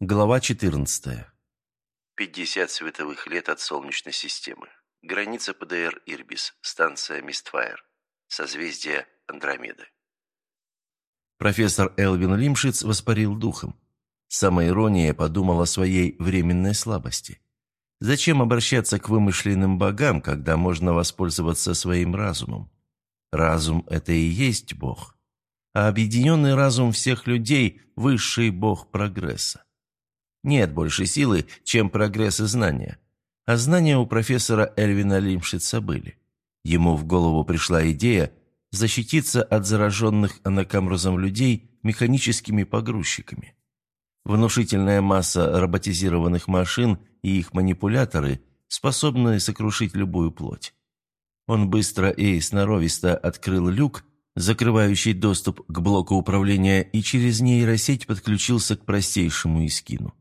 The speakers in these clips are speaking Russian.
Глава 14. 50 световых лет от Солнечной системы. Граница ПДР Ирбис. Станция Мистфайр. Созвездие Андромеды. Профессор Элвин Лимшиц воспарил духом. Самоирония подумал о своей временной слабости. Зачем обращаться к вымышленным богам, когда можно воспользоваться своим разумом? Разум – это и есть Бог. А объединенный разум всех людей – высший Бог прогресса. Нет больше силы, чем прогресс и знания. А знания у профессора Эльвина Лимшица были. Ему в голову пришла идея защититься от зараженных анакамрузом людей механическими погрузчиками. Внушительная масса роботизированных машин и их манипуляторы способны сокрушить любую плоть. Он быстро и сноровисто открыл люк, закрывающий доступ к блоку управления, и через нейросеть подключился к простейшему искину.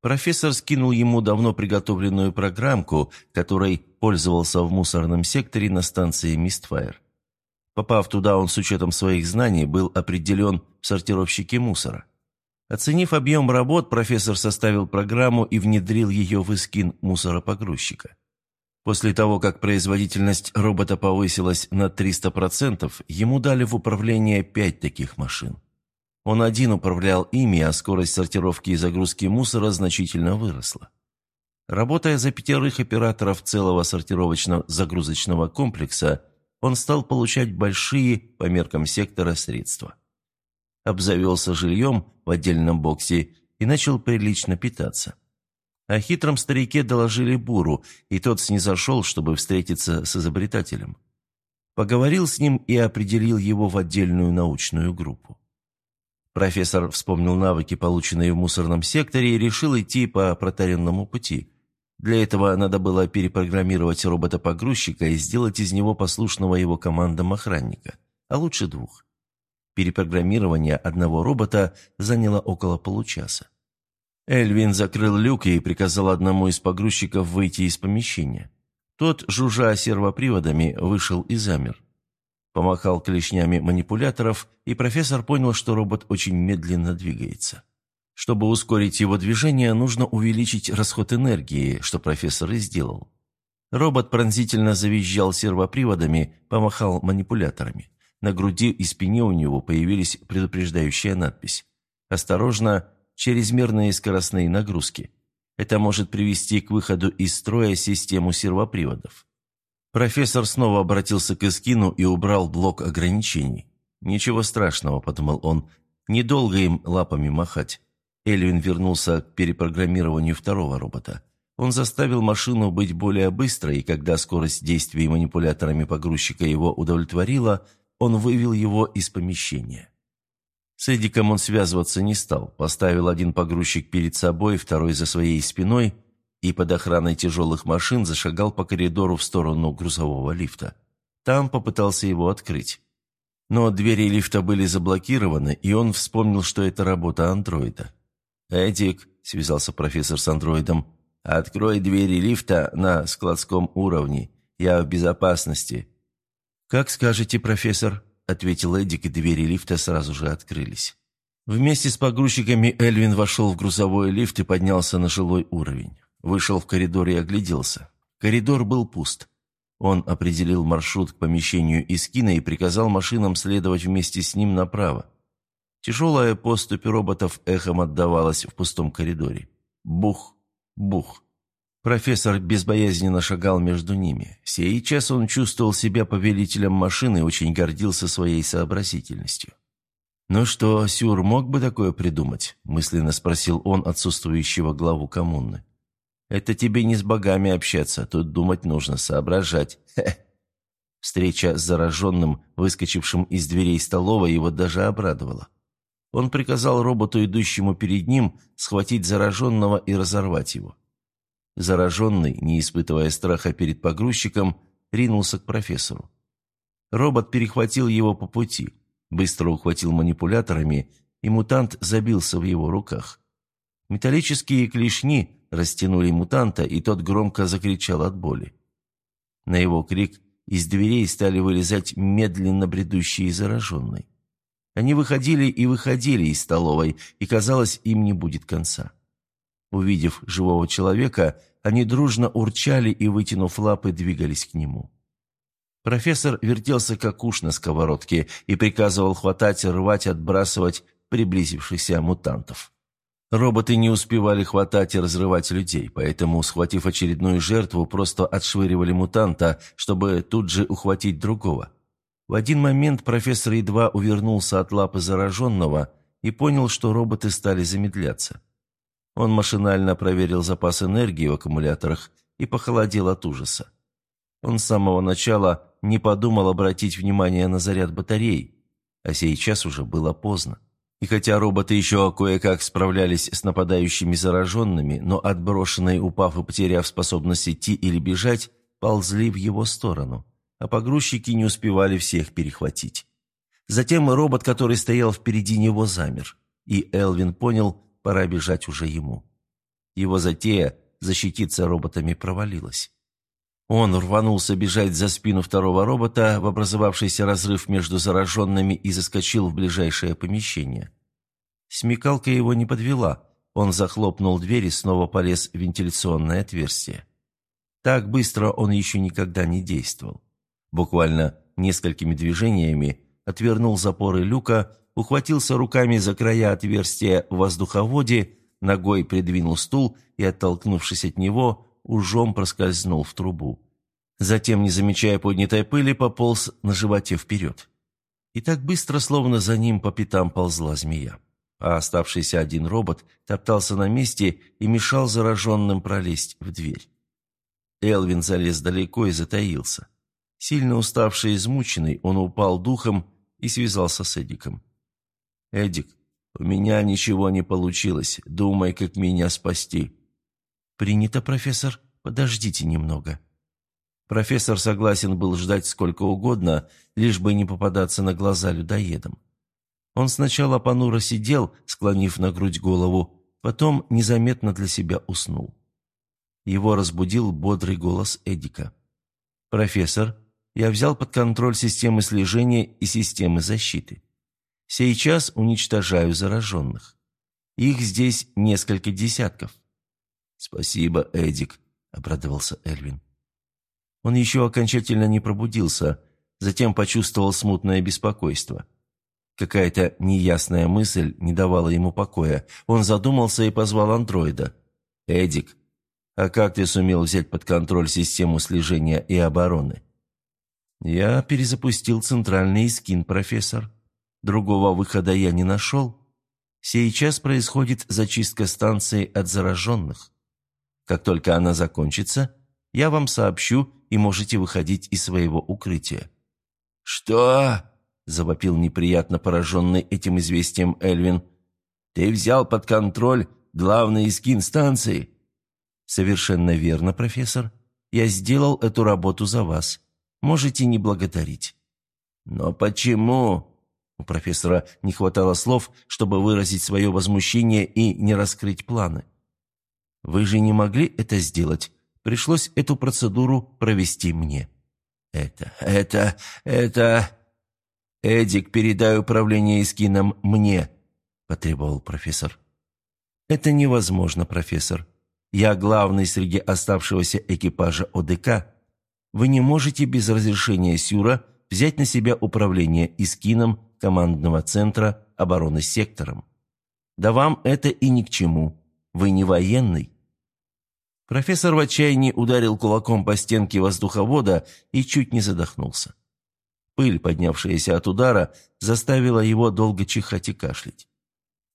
Профессор скинул ему давно приготовленную программку, которой пользовался в мусорном секторе на станции Мистфайр. Попав туда, он с учетом своих знаний был определен в сортировщике мусора. Оценив объем работ, профессор составил программу и внедрил ее в искин мусоропогрузчика. После того, как производительность робота повысилась на 300%, ему дали в управление пять таких машин. Он один управлял ими, а скорость сортировки и загрузки мусора значительно выросла. Работая за пятерых операторов целого сортировочно-загрузочного комплекса, он стал получать большие, по меркам сектора, средства. Обзавелся жильем в отдельном боксе и начал прилично питаться. О хитром старике доложили Буру, и тот снизошел, чтобы встретиться с изобретателем. Поговорил с ним и определил его в отдельную научную группу. Профессор вспомнил навыки, полученные в мусорном секторе, и решил идти по протаренному пути. Для этого надо было перепрограммировать робота-погрузчика и сделать из него послушного его командам охранника, а лучше двух. Перепрограммирование одного робота заняло около получаса. Эльвин закрыл люк и приказал одному из погрузчиков выйти из помещения. Тот, жужжа сервоприводами, вышел и замер. Помахал клешнями манипуляторов, и профессор понял, что робот очень медленно двигается. Чтобы ускорить его движение, нужно увеличить расход энергии, что профессор и сделал. Робот пронзительно завизжал сервоприводами, помахал манипуляторами. На груди и спине у него появились предупреждающая надпись. «Осторожно, чрезмерные скоростные нагрузки. Это может привести к выходу из строя систему сервоприводов». Профессор снова обратился к Эскину и убрал блок ограничений. «Ничего страшного», — подумал он, — «недолго им лапами махать». Эльвин вернулся к перепрограммированию второго робота. Он заставил машину быть более быстрой, и когда скорость действий манипуляторами погрузчика его удовлетворила, он вывел его из помещения. С Эдиком он связываться не стал, поставил один погрузчик перед собой, второй за своей спиной — и под охраной тяжелых машин зашагал по коридору в сторону грузового лифта. Там попытался его открыть. Но двери лифта были заблокированы, и он вспомнил, что это работа андроида. «Эдик», — связался профессор с андроидом, — «открой двери лифта на складском уровне. Я в безопасности». «Как скажете, профессор», — ответил Эдик, и двери лифта сразу же открылись. Вместе с погрузчиками Эльвин вошел в грузовой лифт и поднялся на жилой уровень. Вышел в коридор и огляделся. Коридор был пуст. Он определил маршрут к помещению Искина и приказал машинам следовать вместе с ним направо. Тяжелая поступь роботов эхом отдавалась в пустом коридоре. Бух, бух. Профессор безбоязненно шагал между ними. Сейчас он чувствовал себя повелителем машины и очень гордился своей сообразительностью. «Ну что, Сюр мог бы такое придумать?» – мысленно спросил он отсутствующего главу коммуны. Это тебе не с богами общаться, тут думать нужно, соображать. Хе. Встреча с зараженным, выскочившим из дверей столовой, его даже обрадовала. Он приказал роботу, идущему перед ним, схватить зараженного и разорвать его. Зараженный, не испытывая страха перед погрузчиком, ринулся к профессору. Робот перехватил его по пути, быстро ухватил манипуляторами, и мутант забился в его руках. Металлические клешни растянули мутанта, и тот громко закричал от боли. На его крик из дверей стали вылезать медленно бредущие зараженные. Они выходили и выходили из столовой, и, казалось, им не будет конца. Увидев живого человека, они дружно урчали и, вытянув лапы, двигались к нему. Профессор вертелся как уж на сковородке и приказывал хватать, рвать, отбрасывать приблизившихся мутантов. Роботы не успевали хватать и разрывать людей, поэтому, схватив очередную жертву, просто отшвыривали мутанта, чтобы тут же ухватить другого. В один момент профессор едва увернулся от лапы зараженного и понял, что роботы стали замедляться. Он машинально проверил запас энергии в аккумуляторах и похолодел от ужаса. Он с самого начала не подумал обратить внимание на заряд батарей, а сейчас уже было поздно. И хотя роботы еще кое-как справлялись с нападающими зараженными, но отброшенные, упав и потеряв способность идти или бежать, ползли в его сторону, а погрузчики не успевали всех перехватить. Затем робот, который стоял впереди него, замер, и Элвин понял, пора бежать уже ему. Его затея защититься роботами провалилась. Он рванулся бежать за спину второго робота в образовавшийся разрыв между зараженными и заскочил в ближайшее помещение. Смекалка его не подвела. Он захлопнул дверь и снова полез в вентиляционное отверстие. Так быстро он еще никогда не действовал. Буквально несколькими движениями отвернул запоры люка, ухватился руками за края отверстия в воздуховоде, ногой придвинул стул и, оттолкнувшись от него, ужом проскользнул в трубу. Затем, не замечая поднятой пыли, пополз на животе вперед. И так быстро, словно за ним по пятам ползла змея. А оставшийся один робот топтался на месте и мешал зараженным пролезть в дверь. Элвин залез далеко и затаился. Сильно уставший и измученный, он упал духом и связался с Эдиком. «Эдик, у меня ничего не получилось. Думай, как меня спасти». «Принято, профессор. Подождите немного». Профессор согласен был ждать сколько угодно, лишь бы не попадаться на глаза людоедам. Он сначала понуро сидел, склонив на грудь голову, потом незаметно для себя уснул. Его разбудил бодрый голос Эдика. «Профессор, я взял под контроль системы слежения и системы защиты. Сейчас уничтожаю зараженных. Их здесь несколько десятков. «Спасибо, Эдик», — обрадовался Эльвин. Он еще окончательно не пробудился, затем почувствовал смутное беспокойство. Какая-то неясная мысль не давала ему покоя. Он задумался и позвал андроида. «Эдик, а как ты сумел взять под контроль систему слежения и обороны?» «Я перезапустил центральный скин, профессор. Другого выхода я не нашел. Сейчас происходит зачистка станции от зараженных. Как только она закончится, я вам сообщу, и можете выходить из своего укрытия». «Что?» – завопил неприятно пораженный этим известием Эльвин. «Ты взял под контроль главный скин станции?» «Совершенно верно, профессор. Я сделал эту работу за вас. Можете не благодарить». «Но почему?» У профессора не хватало слов, чтобы выразить свое возмущение и не раскрыть планы. Вы же не могли это сделать. Пришлось эту процедуру провести мне». «Это... это... это...» «Эдик, передай управление Искином мне», – потребовал профессор. «Это невозможно, профессор. Я главный среди оставшегося экипажа ОДК. Вы не можете без разрешения Сюра взять на себя управление Искином командного центра обороны сектором. Да вам это и ни к чему. Вы не военный». Профессор в отчаянии ударил кулаком по стенке воздуховода и чуть не задохнулся. Пыль, поднявшаяся от удара, заставила его долго чихать и кашлять.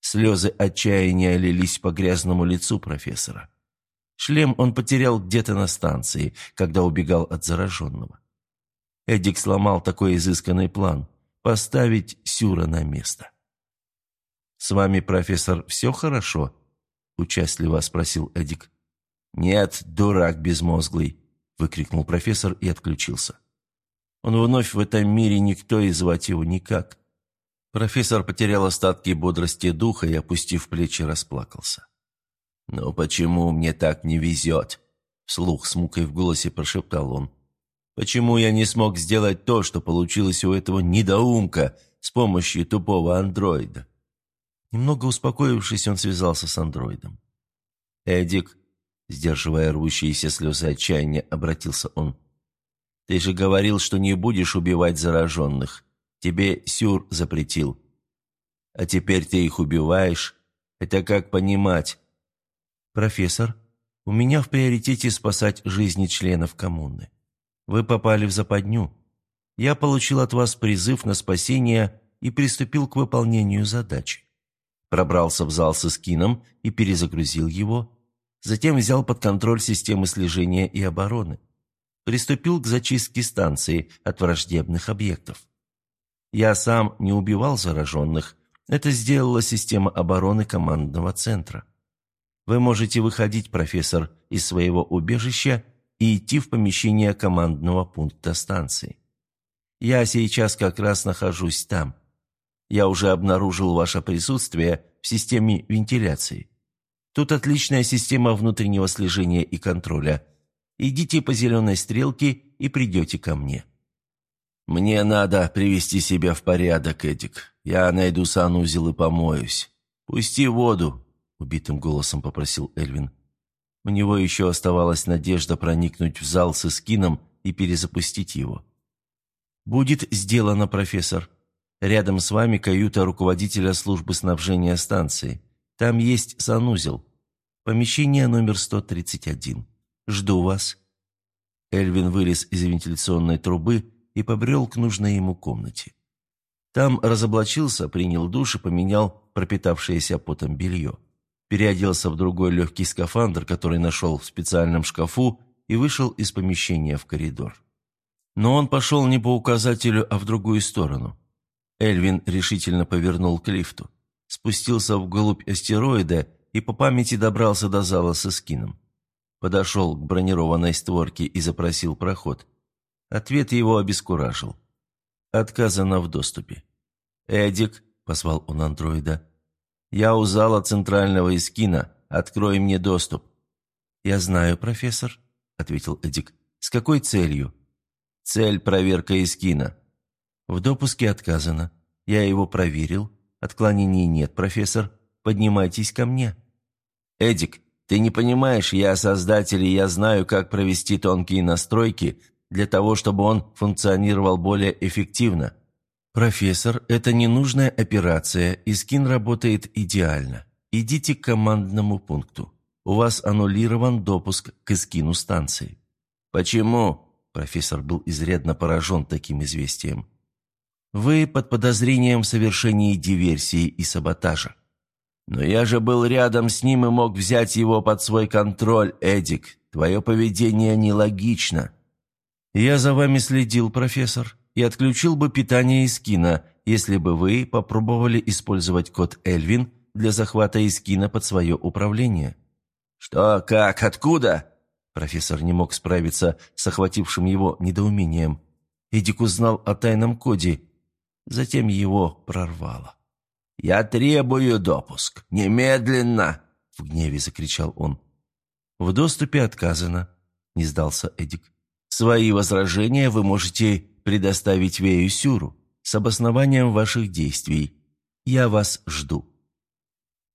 Слезы отчаяния лились по грязному лицу профессора. Шлем он потерял где-то на станции, когда убегал от зараженного. Эдик сломал такой изысканный план – поставить Сюра на место. «С вами, профессор, все хорошо?» – участливо спросил Эдик. «Нет, дурак безмозглый!» – выкрикнул профессор и отключился. Он вновь в этом мире никто и звать его никак. Профессор потерял остатки бодрости духа и, опустив плечи, расплакался. «Но почему мне так не везет?» – вслух с мукой в голосе прошептал он. «Почему я не смог сделать то, что получилось у этого недоумка с помощью тупого андроида?» Немного успокоившись, он связался с андроидом. «Эдик», – сдерживая рвущиеся слезы отчаяния, обратился он. «Ты же говорил, что не будешь убивать зараженных. Тебе Сюр запретил. А теперь ты их убиваешь. Это как понимать?» «Профессор, у меня в приоритете спасать жизни членов коммуны. Вы попали в западню. Я получил от вас призыв на спасение и приступил к выполнению задачи. Пробрался в зал с эскином и перезагрузил его. Затем взял под контроль системы слежения и обороны. Приступил к зачистке станции от враждебных объектов. Я сам не убивал зараженных. Это сделала система обороны командного центра. Вы можете выходить, профессор, из своего убежища и идти в помещение командного пункта станции. Я сейчас как раз нахожусь там. Я уже обнаружил ваше присутствие в системе вентиляции. Тут отличная система внутреннего слежения и контроля. Идите по зеленой стрелке и придете ко мне». «Мне надо привести себя в порядок, Эдик. Я найду санузел и помоюсь. Пусти воду, – убитым голосом попросил Эльвин. У него еще оставалась надежда проникнуть в зал с эскином и перезапустить его. «Будет сделано, профессор. Рядом с вами каюта руководителя службы снабжения станции. Там есть санузел. Помещение номер 131. Жду вас». Эльвин вылез из вентиляционной трубы и побрел к нужной ему комнате. Там разоблачился, принял душ и поменял пропитавшееся потом белье переоделся в другой легкий скафандр, который нашел в специальном шкафу, и вышел из помещения в коридор. Но он пошел не по указателю, а в другую сторону. Эльвин решительно повернул к лифту, спустился вглубь астероида и по памяти добрался до зала со скином. Подошел к бронированной створке и запросил проход. Ответ его обескуражил. Отказано в доступе. «Эдик», — позвал он андроида, я у зала центрального Искина. Открой мне доступ». «Я знаю, профессор», — ответил Эдик. «С какой целью?» «Цель – проверка Искина». «В допуске отказано. Я его проверил. Отклонений нет, профессор. Поднимайтесь ко мне». «Эдик, ты не понимаешь, я создатель, и я знаю, как провести тонкие настройки для того, чтобы он функционировал более эффективно. «Профессор, это ненужная операция, и скин работает идеально. Идите к командному пункту. У вас аннулирован допуск к эскину станции». «Почему?» Профессор был изрядно поражен таким известием. «Вы под подозрением в совершении диверсии и саботажа». «Но я же был рядом с ним и мог взять его под свой контроль, Эдик. Твое поведение нелогично». «Я за вами следил, профессор и отключил бы питание из кино, если бы вы попробовали использовать код Эльвин для захвата из кино под свое управление». «Что, как, откуда?» Профессор не мог справиться с охватившим его недоумением. Эдик узнал о тайном коде, затем его прорвало. «Я требую допуск! Немедленно!» — в гневе закричал он. «В доступе отказано», — не сдался Эдик. «Свои возражения вы можете предоставить Вею Сюру с обоснованием ваших действий. Я вас жду».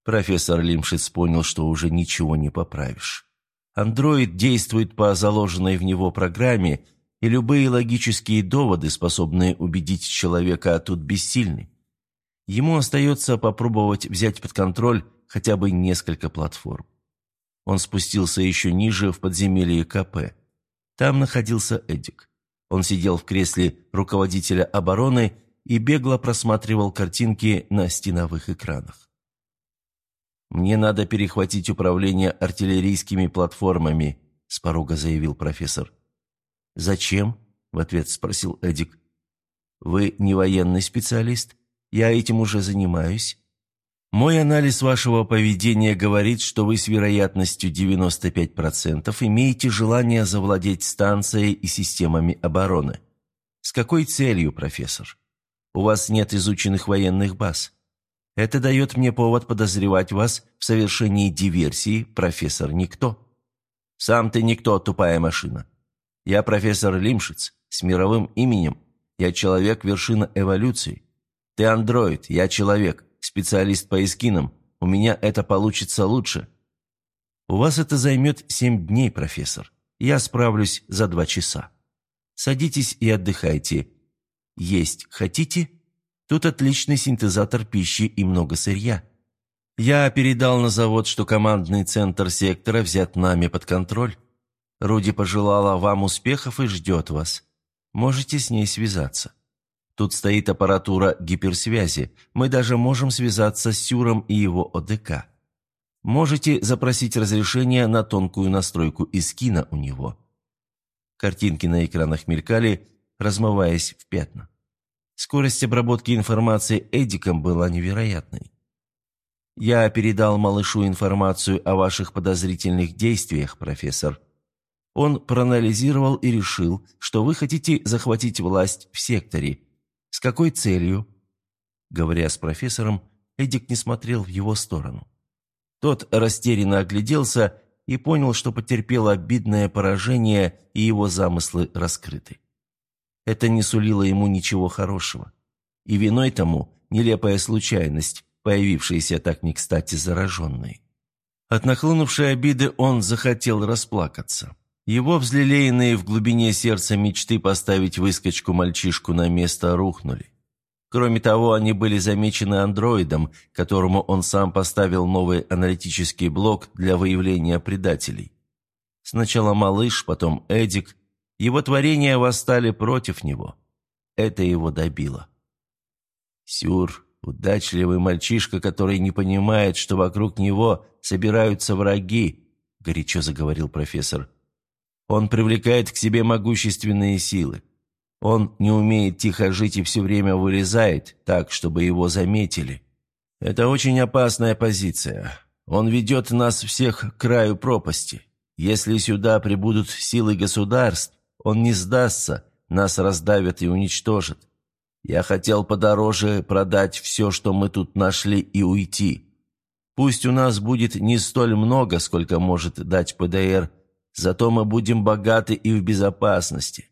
Профессор Лимшиц понял, что уже ничего не поправишь. Андроид действует по заложенной в него программе, и любые логические доводы, способные убедить человека, а тут бессильны. Ему остается попробовать взять под контроль хотя бы несколько платформ. Он спустился еще ниже в подземелье КП. Там находился Эдик. Он сидел в кресле руководителя обороны и бегло просматривал картинки на стеновых экранах. «Мне надо перехватить управление артиллерийскими платформами», – с порога заявил профессор. «Зачем?» – в ответ спросил Эдик. «Вы не военный специалист? Я этим уже занимаюсь. Мой анализ вашего поведения говорит, что вы с вероятностью 95% имеете желание завладеть станцией и системами обороны. С какой целью, профессор? У вас нет изученных военных баз. Это дает мне повод подозревать вас в совершении диверсии, профессор Никто. Сам ты никто, тупая машина. Я профессор Лимшиц, с мировым именем. Я человек вершина эволюции. Ты андроид, я человек специалист по эскинам. У меня это получится лучше». У вас это займет семь дней, профессор. Я справлюсь за два часа. Садитесь и отдыхайте. Есть хотите? Тут отличный синтезатор пищи и много сырья. Я передал на завод, что командный центр сектора взят нами под контроль. Руди пожелала вам успехов и ждет вас. Можете с ней связаться. Тут стоит аппаратура гиперсвязи. Мы даже можем связаться с Сюром и его ОДК. Можете запросить разрешение на тонкую настройку из кино у него. Картинки на экранах мелькали, размываясь в пятна. Скорость обработки информации Эдиком была невероятной. Я передал малышу информацию о ваших подозрительных действиях, профессор. Он проанализировал и решил, что вы хотите захватить власть в секторе. С какой целью?» Говоря с профессором, Эдик не смотрел в его сторону. Тот растерянно огляделся и понял, что потерпел обидное поражение, и его замыслы раскрыты. Это не сулило ему ничего хорошего. И виной тому нелепая случайность, появившийся так не кстати зараженный. От нахлынувшей обиды он захотел расплакаться. Его взлелеянные в глубине сердца мечты поставить выскочку-мальчишку на место рухнули. Кроме того, они были замечены андроидом, которому он сам поставил новый аналитический блок для выявления предателей. Сначала малыш, потом Эдик. Его творения восстали против него. Это его добило. Сюр Удачливый мальчишка, который не понимает, что вокруг него собираются враги, горячо заговорил профессор. Он привлекает к себе могущественные силы. Он не умеет тихо жить и все время вылезает, так, чтобы его заметили. Это очень опасная позиция. Он ведет нас всех к краю пропасти. Если сюда прибудут силы государств, он не сдастся, нас раздавят и уничтожат. Я хотел подороже продать все, что мы тут нашли, и уйти. Пусть у нас будет не столь много, сколько может дать ПДР, зато мы будем богаты и в безопасности.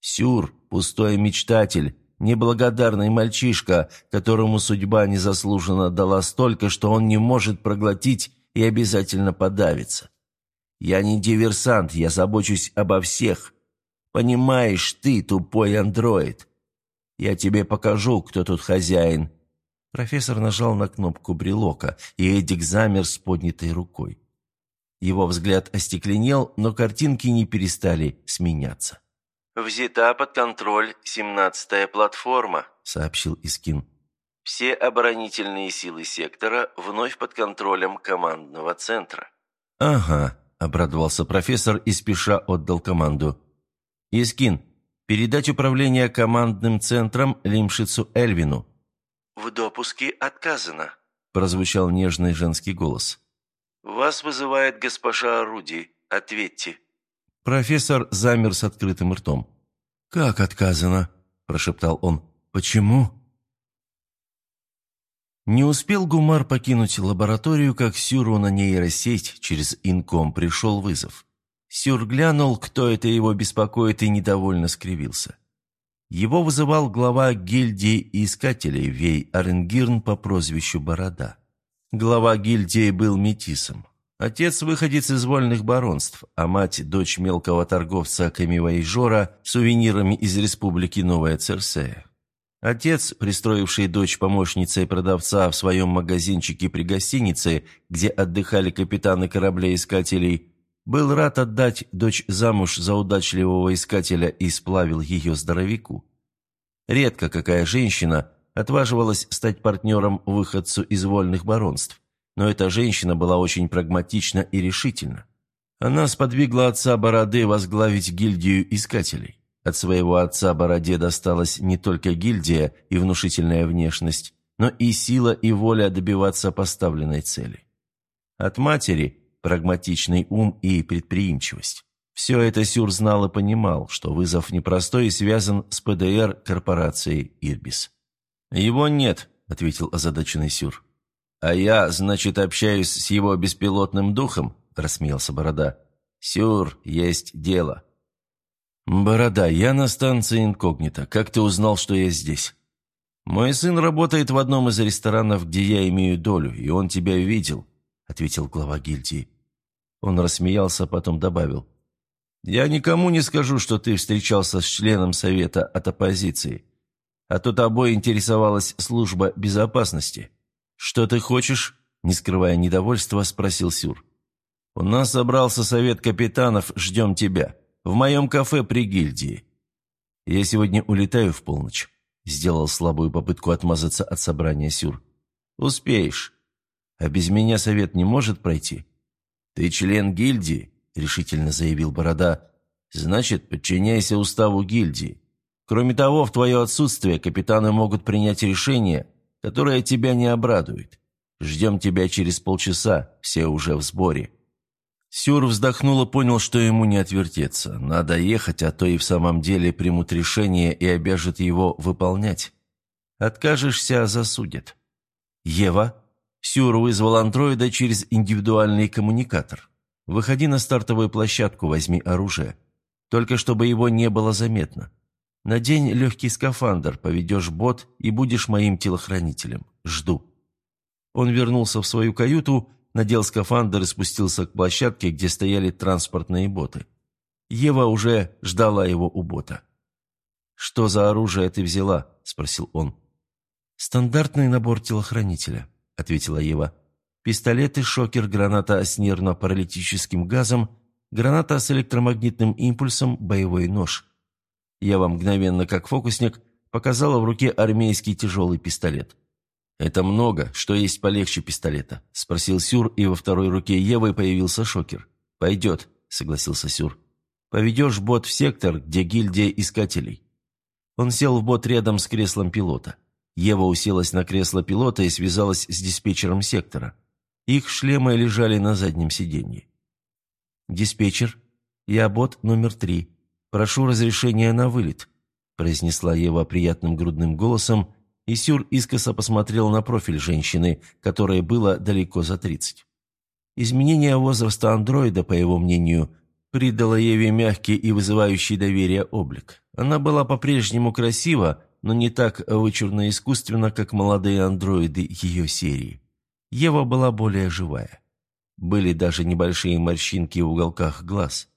Сюр – пустой мечтатель, неблагодарный мальчишка, которому судьба незаслуженно дала столько, что он не может проглотить и обязательно подавится. Я не диверсант, я забочусь обо всех. Понимаешь ты, тупой андроид. Я тебе покажу, кто тут хозяин». Профессор нажал на кнопку брелока, и Эдик замер с поднятой рукой. Его взгляд остекленел, но картинки не перестали сменяться. «Взята под контроль семнадцатая платформа», — сообщил Искин. «Все оборонительные силы сектора вновь под контролем командного центра». «Ага», — обрадовался профессор и спеша отдал команду. «Искин, Передать управление командным центром Лимшицу Эльвину». «В допуске отказано», – прозвучал нежный женский голос. «Вас вызывает госпожа Руди. Ответьте». Профессор замер с открытым ртом. «Как отказано?» – прошептал он. «Почему?» Не успел Гумар покинуть лабораторию, как Сюру на нейросеть через инком пришел вызов. Сюр глянул, кто это его беспокоит, и недовольно скривился. Его вызывал глава гильдии искателей Вей Оренгирн по прозвищу Борода. Глава гильдии был метисом. Отец – выходец из вольных баронств, а мать – дочь мелкого торговца Камивайжора сувенирами из республики Новая Церсея. Отец, пристроивший дочь помощницей продавца в своем магазинчике при гостинице, где отдыхали капитаны кораблей-искателей, был рад отдать дочь замуж за удачливого искателя и сплавил ее здоровяку. Редко какая женщина отваживалась стать партнером выходцу из вольных баронств, но эта женщина была очень прагматична и решительна. Она сподвигла отца Бороды возглавить гильдию искателей. От своего отца Бороде досталась не только гильдия и внушительная внешность, но и сила и воля добиваться поставленной цели. От матери прагматичный ум и предприимчивость. Все это Сюр знал и понимал, что вызов непростой и связан с ПДР корпорации «Ирбис». «Его нет», — ответил озадаченный Сюр. «А я, значит, общаюсь с его беспилотным духом?» — рассмеялся Борода. «Сюр, есть дело». «Борода, я на станции инкогнито. Как ты узнал, что я здесь?» «Мой сын работает в одном из ресторанов, где я имею долю, и он тебя видел», — ответил глава гильдии. Он рассмеялся, потом добавил. «Я никому не скажу, что ты встречался с членом Совета от оппозиции. А то тобой интересовалась служба безопасности. Что ты хочешь?» Не скрывая недовольства, спросил Сюр. «У нас собрался совет капитанов, ждем тебя. В моем кафе при гильдии. Я сегодня улетаю в полночь». Сделал слабую попытку отмазаться от собрания Сюр. «Успеешь. А без меня совет не может пройти?» «Ты член гильдии», — решительно заявил Борода. «Значит, подчиняйся уставу гильдии. Кроме того, в твое отсутствие капитаны могут принять решение, которое тебя не обрадует. Ждем тебя через полчаса, все уже в сборе». Сюр вздохнул и понял, что ему не отвертеться. Надо ехать, а то и в самом деле примут решение и обяжут его выполнять. Откажешься – засудят. «Ева?» Сюр вызвал андроида через индивидуальный коммуникатор. «Выходи на стартовую площадку, возьми оружие. Только чтобы его не было заметно. Надень легкий скафандр, поведешь бот и будешь моим телохранителем. Жду». Он вернулся в свою каюту, надел скафандр и спустился к площадке, где стояли транспортные боты. Ева уже ждала его у бота. «Что за оружие ты взяла?» – спросил он. «Стандартный набор телохранителя», ответила Ева. «Пистолеты, шокер, граната с нервно-паралитическим газом, граната с электромагнитным импульсом, боевой нож». Ева мгновенно, как фокусник, показала в руке армейский тяжелый пистолет. «Это много. Что есть полегче пистолета?» – спросил Сюр, и во второй руке Евы появился шокер. «Пойдет», – согласился Сюр. «Поведешь бот в сектор, где гильдия искателей». Он сел в бот рядом с креслом пилота. Ева уселась на кресло пилота и связалась с диспетчером сектора. Их шлемы лежали на заднем сиденье. «Диспетчер, я бот номер три. Прошу разрешения на вылет», произнесла Ева приятным грудным голосом, и Сюр искоса посмотрел на профиль женщины, которой было далеко за тридцать. Изменение возраста андроида, по его мнению, придало Еве мягкий и вызывающий доверие облик. Она была по-прежнему красива, но не так вычурно искусственно, как молодые андроиды ее серии. Ева была более живая. Были даже небольшие морщинки в уголках глаз.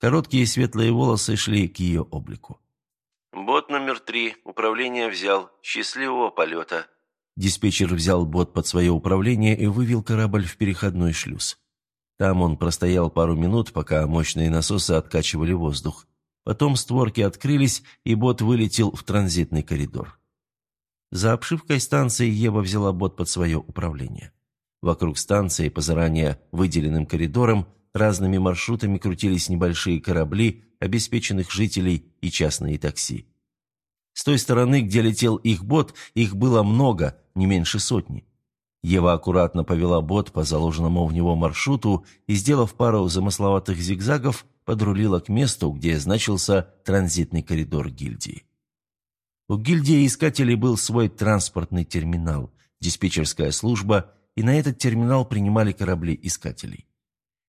Короткие светлые волосы шли к ее облику. «Бот номер три. Управление взял. Счастливого полета». Диспетчер взял бот под свое управление и вывел корабль в переходной шлюз. Там он простоял пару минут, пока мощные насосы откачивали воздух. Потом створки открылись, и бот вылетел в транзитный коридор. За обшивкой станции Ева взяла бот под свое управление. Вокруг станции, по заранее выделенным коридорам, разными маршрутами крутились небольшие корабли, обеспеченных жителей и частные такси. С той стороны, где летел их бот, их было много, не меньше сотни. Ева аккуратно повела бот по заложенному в него маршруту и, сделав пару замысловатых зигзагов, подрулила к месту, где значился транзитный коридор гильдии. У гильдии искателей был свой транспортный терминал, диспетчерская служба, и на этот терминал принимали корабли искателей.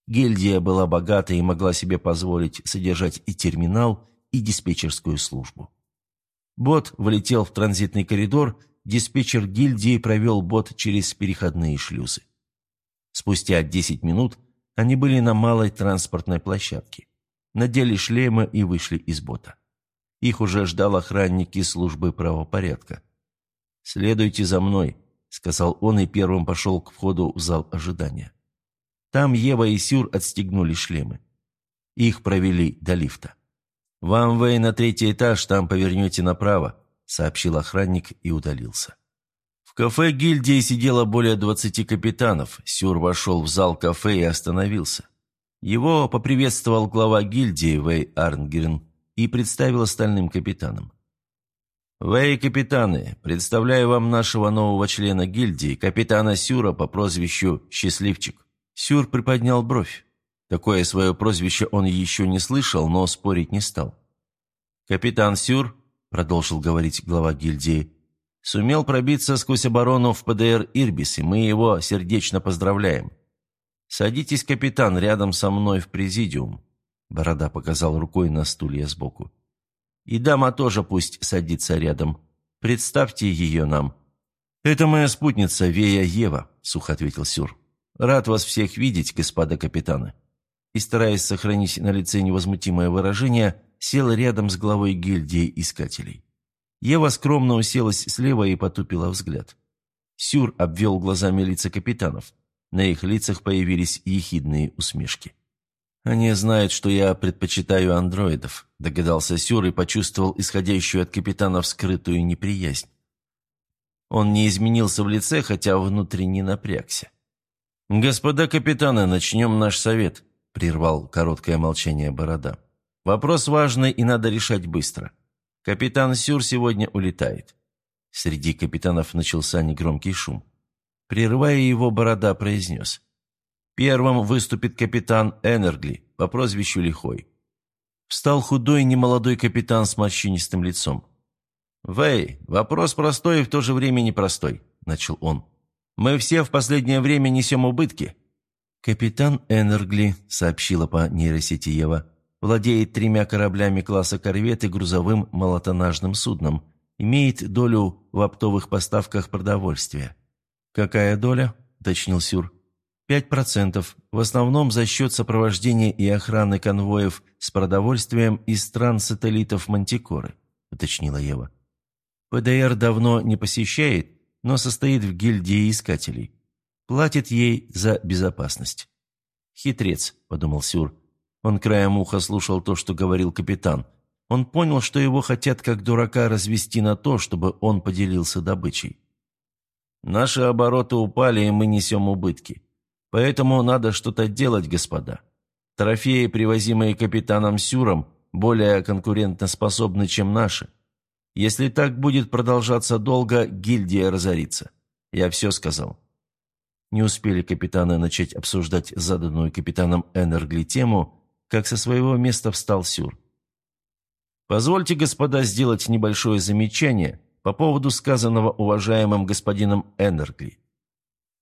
Гильдия была богата и могла себе позволить содержать и терминал, и диспетчерскую службу. Бот влетел в транзитный коридор, диспетчер гильдии провел бот через переходные шлюзы. Спустя 10 минут они были на малой транспортной площадке надели шлемы и вышли из бота. Их уже ждал охранники службы правопорядка. «Следуйте за мной», — сказал он и первым пошел к входу в зал ожидания. Там Ева и Сюр отстегнули шлемы. Их провели до лифта. «Вам, Вэй, на третий этаж, там повернете направо», — сообщил охранник и удалился. В кафе гильдии сидело более двадцати капитанов. Сюр вошел в зал кафе и остановился. Его поприветствовал глава гильдии Вэй Арнгерн и представил остальным капитанам. «Вэй, капитаны, представляю вам нашего нового члена гильдии, капитана Сюра по прозвищу «Счастливчик». Сюр приподнял бровь. Такое свое прозвище он еще не слышал, но спорить не стал. «Капитан Сюр», — продолжил говорить глава гильдии, — «сумел пробиться сквозь оборону в ПДР Ирбис, и мы его сердечно поздравляем. «Садитесь, капитан, рядом со мной в президиум», — Борода показал рукой на стулья сбоку. «И дама тоже пусть садится рядом. Представьте ее нам». «Это моя спутница, Вея Ева», — сухо ответил Сюр. «Рад вас всех видеть, господа капитаны». и, стараясь сохранить на лице невозмутимое выражение, сел рядом с главой гильдии искателей. Ева скромно уселась слева и потупила взгляд. Сюр обвел глазами лица капитанов. На их лицах появились ехидные усмешки. «Они знают, что я предпочитаю андроидов», – догадался Сюр и почувствовал исходящую от капитанов скрытую неприязнь. Он не изменился в лице, хотя внутренне напрягся. «Господа капитаны, начнем наш совет», – прервал короткое молчание Борода. «Вопрос важный и надо решать быстро. Капитан Сюр сегодня улетает». Среди капитанов начался негромкий шум. Прерывая его, Борода произнес. Первым выступит капитан Энергли по прозвищу Лихой. Встал худой немолодой капитан с морщинистым лицом. «Вэй, вопрос простой и в то же время непростой», – начал он. «Мы все в последнее время несем убытки». «Капитан Энергли», – сообщила по нейросети Ева, – «владеет тремя кораблями класса корвет и грузовым малотоннажным судном, имеет долю в оптовых поставках продовольствия». «Какая доля?» – уточнил Сюр. Пять процентов, в основном за счет сопровождения и охраны конвоев с продовольствием из стран-сателлитов Мантикоры», – уточнила Ева. «ПДР давно не посещает, но состоит в гильдии искателей. Платит ей за безопасность». «Хитрец», – подумал Сюр. Он краем уха слушал то, что говорил капитан. Он понял, что его хотят как дурака развести на то, чтобы он поделился добычей. «Наши обороты упали, и мы несем убытки. Поэтому надо что-то делать, господа. Трофеи, привозимые капитаном Сюром, более конкурентоспособны, чем наши. Если так будет продолжаться долго, гильдия разорится. Я все сказал». Не успели капитаны начать обсуждать заданную капитаном Энергли тему, как со своего места встал Сюр. «Позвольте, господа, сделать небольшое замечание по поводу сказанного уважаемым господином Энергли.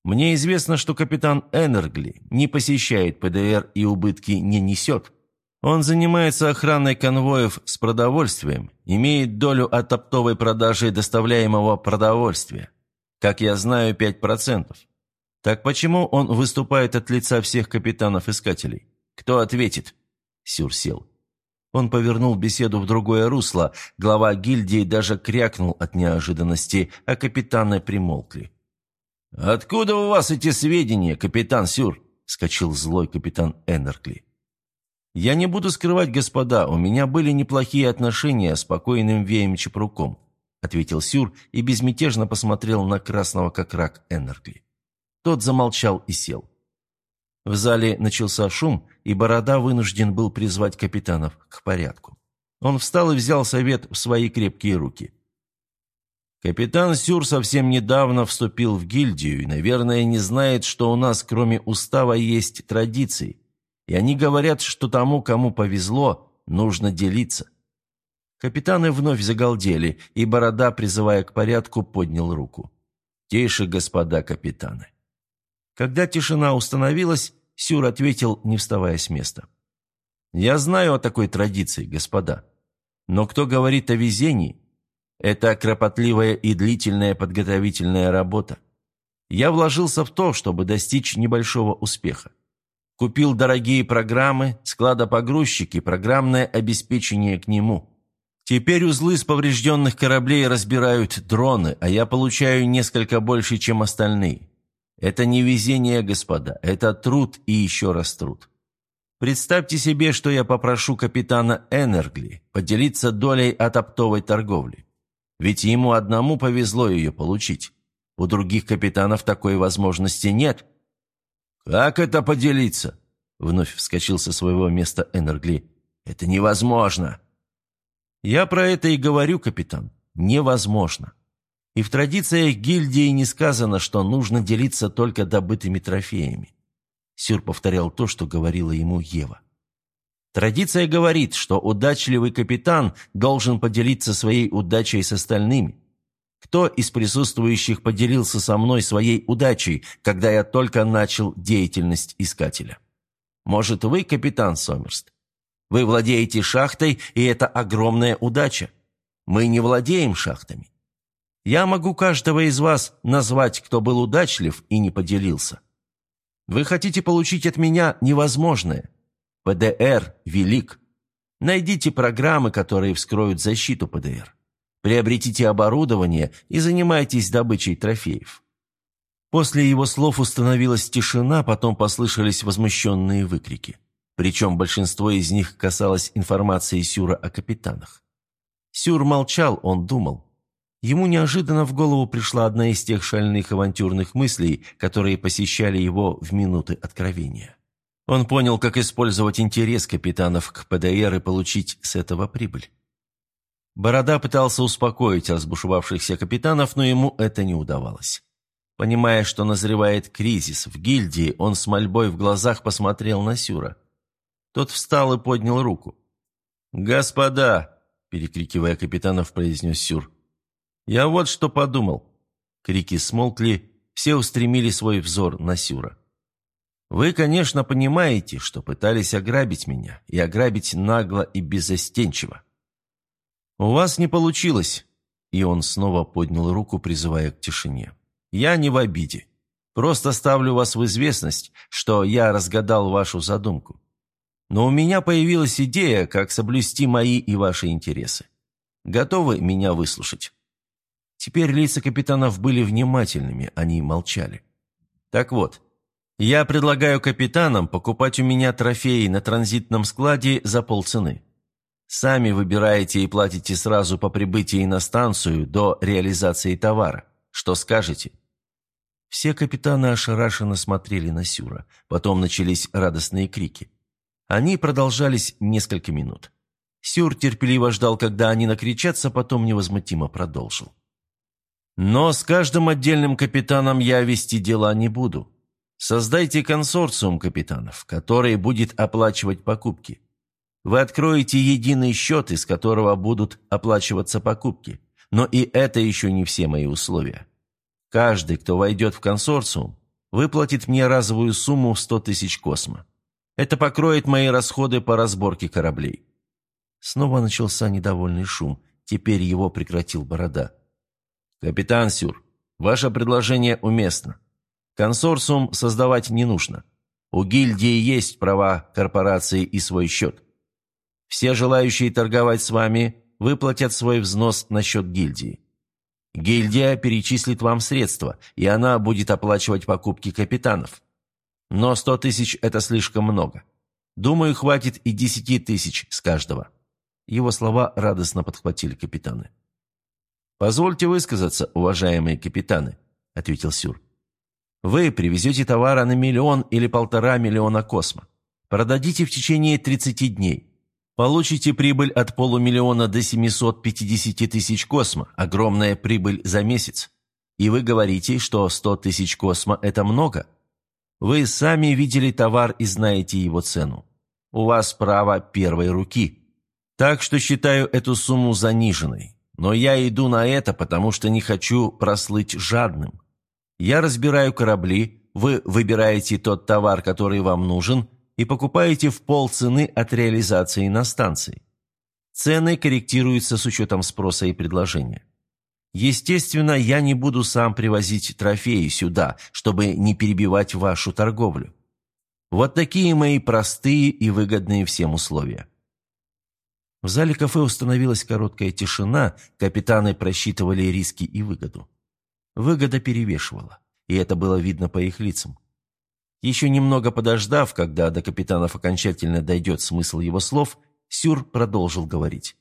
Мне известно, что капитан Энергли не посещает ПДР и убытки не несет. Он занимается охраной конвоев с продовольствием, имеет долю от оптовой продажи доставляемого продовольствия. Как я знаю, 5%. Так почему он выступает от лица всех капитанов-искателей? Кто ответит?» Сюр сел. Он повернул беседу в другое русло. Глава гильдии даже крякнул от неожиданности, а капитаны примолкли. «Откуда у вас эти сведения, капитан Сюр?» – скачал злой капитан Эннеркли. «Я не буду скрывать, господа, у меня были неплохие отношения с покойным Веем Чепруком», – ответил Сюр и безмятежно посмотрел на красного как рак Эннеркли. Тот замолчал и сел. В зале начался шум, и Борода вынужден был призвать капитанов к порядку. Он встал и взял совет в свои крепкие руки – Капитан Сюр совсем недавно вступил в гильдию и, наверное, не знает, что у нас кроме устава есть традиции. И они говорят, что тому, кому повезло, нужно делиться. Капитаны вновь загалдели, и Борода, призывая к порядку, поднял руку. «Тише, господа капитаны». Когда тишина установилась, Сюр ответил, не вставая с места. «Я знаю о такой традиции, господа. Но кто говорит о везении, это кропотливая и длительная подготовительная работа. Я вложился в то, чтобы достичь небольшого успеха. Купил дорогие программы, складопогрузчики, программное обеспечение к нему. Теперь узлы с поврежденных кораблей разбирают дроны, а я получаю несколько больше, чем остальные. Это не везение, господа, это труд и еще раз труд. Представьте себе, что я попрошу капитана Энергли поделиться долей от оптовой торговли. Ведь ему одному повезло ее получить. У других капитанов такой возможности нет. «Как это поделиться?» Вновь вскочил со своего места Энергли. «Это невозможно!» «Я про это и говорю, капитан. Невозможно. И в традициях гильдии не сказано, что нужно делиться только добытыми трофеями». Сюр повторял то, что говорила ему Ева. Традиция говорит, что удачливый капитан должен поделиться своей удачей с остальными. Кто из присутствующих поделился со мной своей удачей, когда я только начал деятельность искателя? Может, вы, капитан Сомерст? Вы владеете шахтой, и это огромная удача. Мы не владеем шахтами. Я могу каждого из вас назвать, кто был удачлив и не поделился. Вы хотите получить от меня невозможное – ПДР велик. Найдите программы, которые вскроют защиту ПДР. Приобретите оборудование и занимайтесь добычей трофеев». После его слов установилась тишина, потом послышались возмущенные выкрики. Причем большинство из них касалось информации Сюра о капитанах. Сюр молчал, он думал. Ему неожиданно в голову пришла одна из тех шальных авантюрных мыслей, которые посещали его в минуты откровения. Он понял, как использовать интерес капитанов к ПДР и получить с этого прибыль. Борода пытался успокоить разбушевавшихся капитанов, но ему это не удавалось. Понимая, что назревает кризис в гильдии, он с мольбой в глазах посмотрел на Сюра. Тот встал и поднял руку. «Господа!» – перекрикивая капитанов, произнес Сюр. «Я вот что подумал». Крики смолкли, все устремили свой взор на Сюра. «Вы, конечно, понимаете, что пытались ограбить меня, и ограбить нагло и безостенчиво. У вас не получилось». И он снова поднял руку, призывая к тишине. «Я не в обиде. Просто ставлю вас в известность, что я разгадал вашу задумку. Но у меня появилась идея, как соблюсти мои и ваши интересы. Готовы меня выслушать?» Теперь лица капитанов были внимательными, они молчали. «Так вот, я предлагаю капитанам покупать у меня трофеи на транзитном складе за полцены. Сами выбираете и платите сразу по прибытии на станцию до реализации товара. Что скажете?» Все капитаны ошарашенно смотрели на Сюра. Потом начались радостные крики. Они продолжались несколько минут. Сюр терпеливо ждал, когда они накричатся, потом невозмутимо продолжил. «Но с каждым отдельным капитаном я вести дела не буду. Создайте консорциум капитанов, который будет оплачивать покупки. Вы откроете единый счет, из которого будут оплачиваться покупки. Но и это еще не все мои условия. Каждый, кто войдет в консорциум, выплатит мне разовую сумму в 100 тысяч космо. Это покроет мои расходы по разборке кораблей». Снова начался недовольный шум. Теперь его прекратил Борода. «Капитан Сюр, ваше предложение уместно. Консорциум создавать не нужно. У гильдии есть права корпорации и свой счет. Все желающие торговать с вами выплатят свой взнос на счет гильдии. Гильдия перечислит вам средства, и она будет оплачивать покупки капитанов. Но сто тысяч – это слишком много. Думаю, хватит и десяти тысяч с каждого». Его слова радостно подхватили капитаны. «Позвольте высказаться, уважаемые капитаны», – ответил Сюр. «Вы привезете товара на миллион или полтора миллиона космо. Продадите в течение 30 дней. Получите прибыль от полумиллиона до 750 тысяч космо, огромная прибыль за месяц. И вы говорите, что 100 тысяч космо – это много?» Вы сами видели товар и знаете его цену. У вас право первой руки. Так что считаю эту сумму заниженной. Но я иду на это, потому что не хочу прослыть жадным. Я разбираю корабли, вы выбираете тот товар, который вам нужен, и покупаете в полцены от реализации на станции. Цены корректируются с учетом спроса и предложения. Естественно, я не буду сам привозить трофеи сюда, чтобы не перебивать вашу торговлю. Вот такие мои простые и выгодные всем условия. В зале кафе установилась короткая тишина, капитаны просчитывали риски и выгоду. Выгода перевешивала, и это было видно по их лицам. Еще немного подождав, когда до капитанов окончательно дойдет смысл его слов, Сюр продолжил говорить.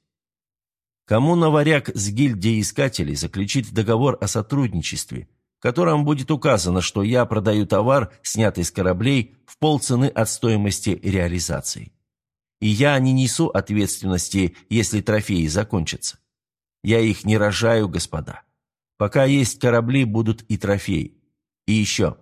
Кому Новоряк с гильдией искателей заключит договор о сотрудничестве, в котором будет указано, что я продаю товар, снятый с кораблей, в полцены от стоимости реализации. И я не несу ответственности, если трофеи закончатся. Я их не рожаю, господа. Пока есть корабли, будут и трофеи. И еще.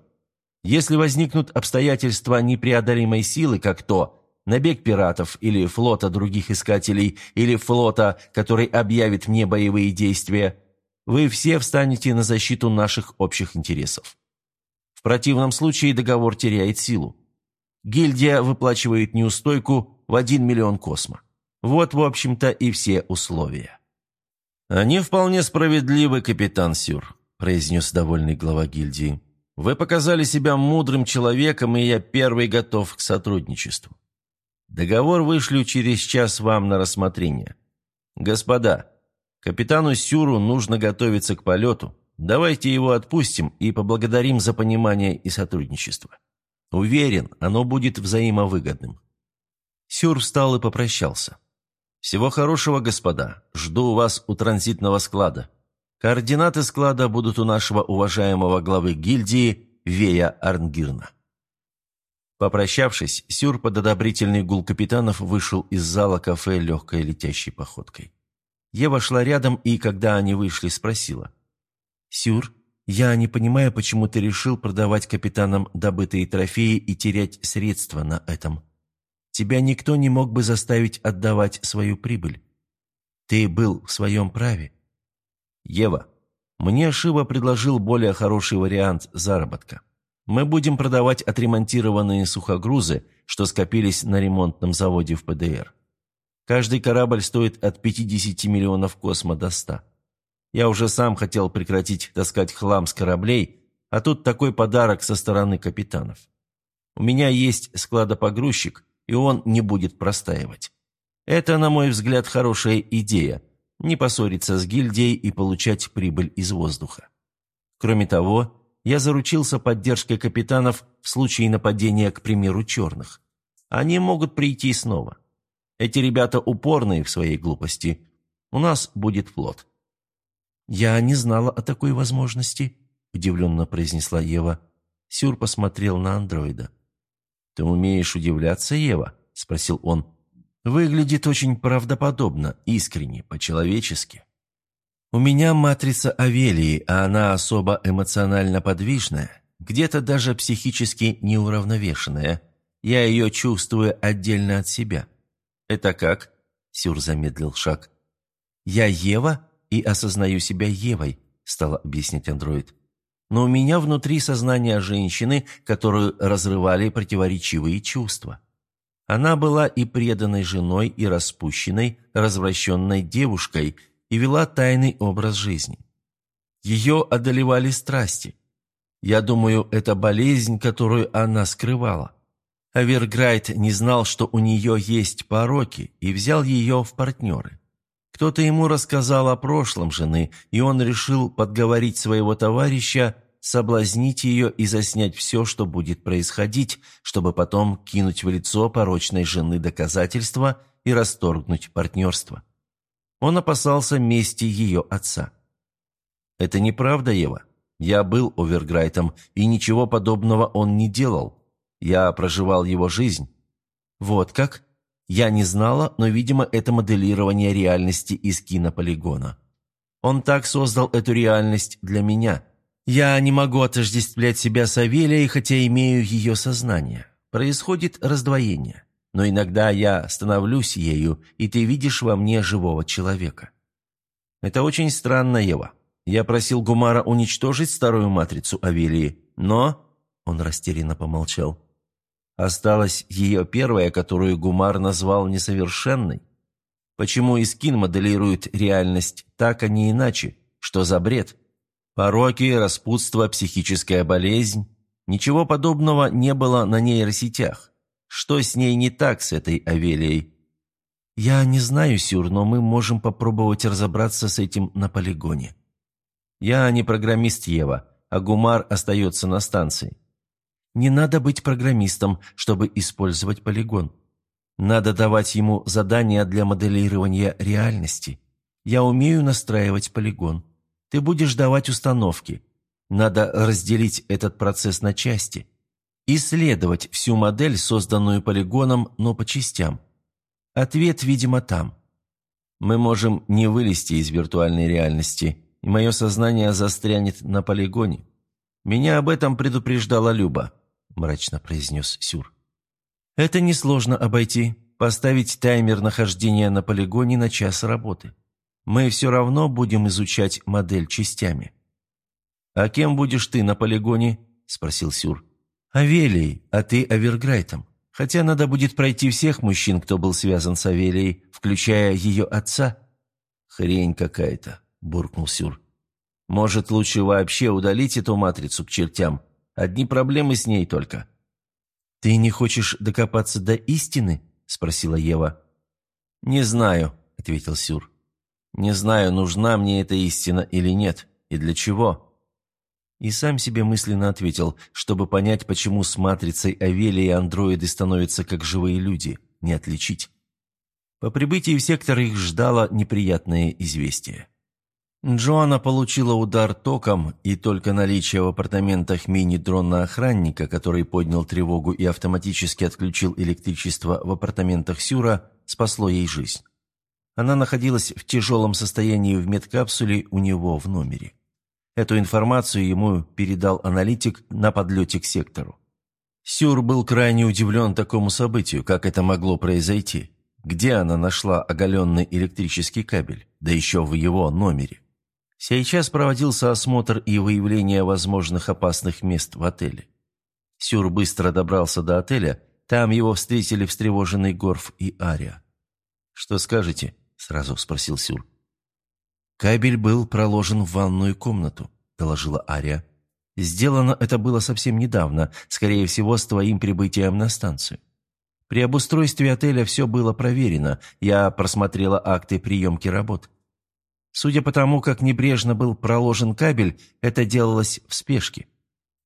Если возникнут обстоятельства непреодолимой силы, как то, Набег пиратов или флота других искателей, или флота, который объявит мне боевые действия, вы все встанете на защиту наших общих интересов. В противном случае договор теряет силу. Гильдия выплачивает неустойку в 1 миллион космо. Вот, в общем-то, и все условия. «Они вполне справедливы, капитан Сюр», – произнес довольный глава гильдии. «Вы показали себя мудрым человеком, и я первый готов к сотрудничеству. Договор вышлю через час вам на рассмотрение. Господа, капитану Сюру нужно готовиться к полету. Давайте его отпустим и поблагодарим за понимание и сотрудничество. Уверен, оно будет взаимовыгодным». Сюр встал и попрощался. «Всего хорошего, господа. Жду вас у транзитного склада. Координаты склада будут у нашего уважаемого главы гильдии Вея Арнгирна». Попрощавшись, Сюр под одобрительный гул капитанов вышел из зала кафе легкой летящей походкой. Ева шла рядом и, когда они вышли, спросила. «Сюр, я не понимаю, почему ты решил продавать капитанам добытые трофеи и терять средства на этом. Тебя никто не мог бы заставить отдавать свою прибыль. Ты был в своем праве». «Ева, мне Шива предложил более хороший вариант заработка. Мы будем продавать отремонтированные сухогрузы, что скопились на ремонтном заводе в ПДР. Каждый корабль стоит от 50 миллионов космо до 100. Я уже сам хотел прекратить таскать хлам с кораблей, а тут такой подарок со стороны капитанов. У меня есть складопогрузчик, и он не будет простаивать. Это, на мой взгляд, хорошая идея – не поссориться с гильдией и получать прибыль из воздуха. Кроме того, я заручился поддержкой капитанов в случае нападения, к примеру, черных. Они могут прийти снова. Эти ребята упорные в своей глупости. У нас будет флот». «Я не знала о такой возможности», – удивленно произнесла Ева. Сюр посмотрел на андроида. «Ты умеешь удивляться, Ева?» – спросил он. «Выглядит очень правдоподобно, искренне, по-человечески». У меня матрица Авелии, а она особо эмоционально подвижная, где-то даже психически неуравновешенная. Я ее чувствую отдельно от себя. Это как? Сюр замедлил шаг. Я Ева и осознаю себя Евой, стала объяснять андроид. Но у меня внутри сознание женщины, которую разрывали противоречивые чувства. Она была и преданной женой, и распущенной, развращенной девушкой – и вела тайный образ жизни. Ее одолевали страсти. Я думаю, это болезнь, которую она скрывала. Аверграйт не знал, что у нее есть пороки, и взял ее в партнеры. Кто-то ему рассказал о прошлом жены, и он решил подговорить своего товарища, соблазнить ее и заснять все, что будет происходить, чтобы потом кинуть в лицо порочной жены доказательства и расторгнуть партнерство. Он опасался мести ее отца. «Это неправда, Ева. Я был Оверграйтом, и ничего подобного он не делал. Я проживал его жизнь». «Вот как?» Я не знала, но, видимо, это моделирование реальности из кинополигона. Он так создал эту реальность для меня. Я не могу отождествлять себя с Авелией, хотя имею ее сознание. Происходит раздвоение но иногда я становлюсь ею, и ты видишь во мне живого человека. Это очень странно, Ева. Я просил Гумара уничтожить старую матрицу Авелии, но...» Он растерянно помолчал. «Осталась ее первая, которую Гумар назвал несовершенной. Почему Искин моделирует реальность так, а не иначе? Что за бред? Пороки, распутство, психическая болезнь. Ничего подобного не было на нейросетях. Что с ней не так, с этой Авелией?» «Я не знаю, Сюр, но мы можем попробовать разобраться с этим на полигоне». «Я не программист Ева, а Гумар остается на станции». «Не надо быть программистом, чтобы использовать полигон. Надо давать ему задания для моделирования реальности. Я умею настраивать полигон. Ты будешь давать установки. Надо разделить этот процесс на части. Исследовать всю модель, созданную полигоном, но по частям. Ответ, видимо, там. Мы можем не вылезти из виртуальной реальности, и мое сознание застрянет на полигоне. Меня об этом предупреждала Люба, мрачно произнес Сюр. Это несложно обойти. Поставить таймер нахождения на полигоне на час работы. Мы все равно будем изучать модель частями. «А кем будешь ты на полигоне?» – спросил Сюр. Авелией, а ты Аверграйтом. Хотя надо будет пройти всех мужчин, кто был связан с Авелией, включая ее отца». «Хрень какая-то», – буркнул Сюр. «Может, лучше вообще удалить эту матрицу к чертям? Одни проблемы с ней только». «Ты не хочешь докопаться до истины?» – спросила Ева. «Не знаю», – ответил Сюр. «Не знаю, нужна мне эта истина или нет, и для чего». И сам себе мысленно ответил, чтобы понять, почему с матрицей Авелии андроиды становятся как живые люди, не отличить. По прибытии в сектор их ждало неприятное известие. Джоанна получила удар током, и только наличие в апартаментах мини-дрона охранника, который поднял тревогу и автоматически отключил электричество в апартаментах Сюра, спасло ей жизнь. Она находилась в тяжелом состоянии в медкапсуле у него в номере. Эту информацию ему передал аналитик на подлете к сектору. Сюр был крайне удивлен такому событию, как это могло произойти. Где она нашла оголенный электрический кабель, да еще в его номере? Сейчас проводился осмотр и выявление возможных опасных мест в отеле. Сюр быстро добрался до отеля, там его встретили встревоженный Горф и Ария. «Что скажете?» – сразу спросил Сюр. «Кабель был проложен в ванную комнату», – доложила Ария. «Сделано это было совсем недавно, скорее всего, с твоим прибытием на станцию. При обустройстве отеля все было проверено, я просмотрела акты приемки работ. Судя по тому, как небрежно был проложен кабель, это делалось в спешке.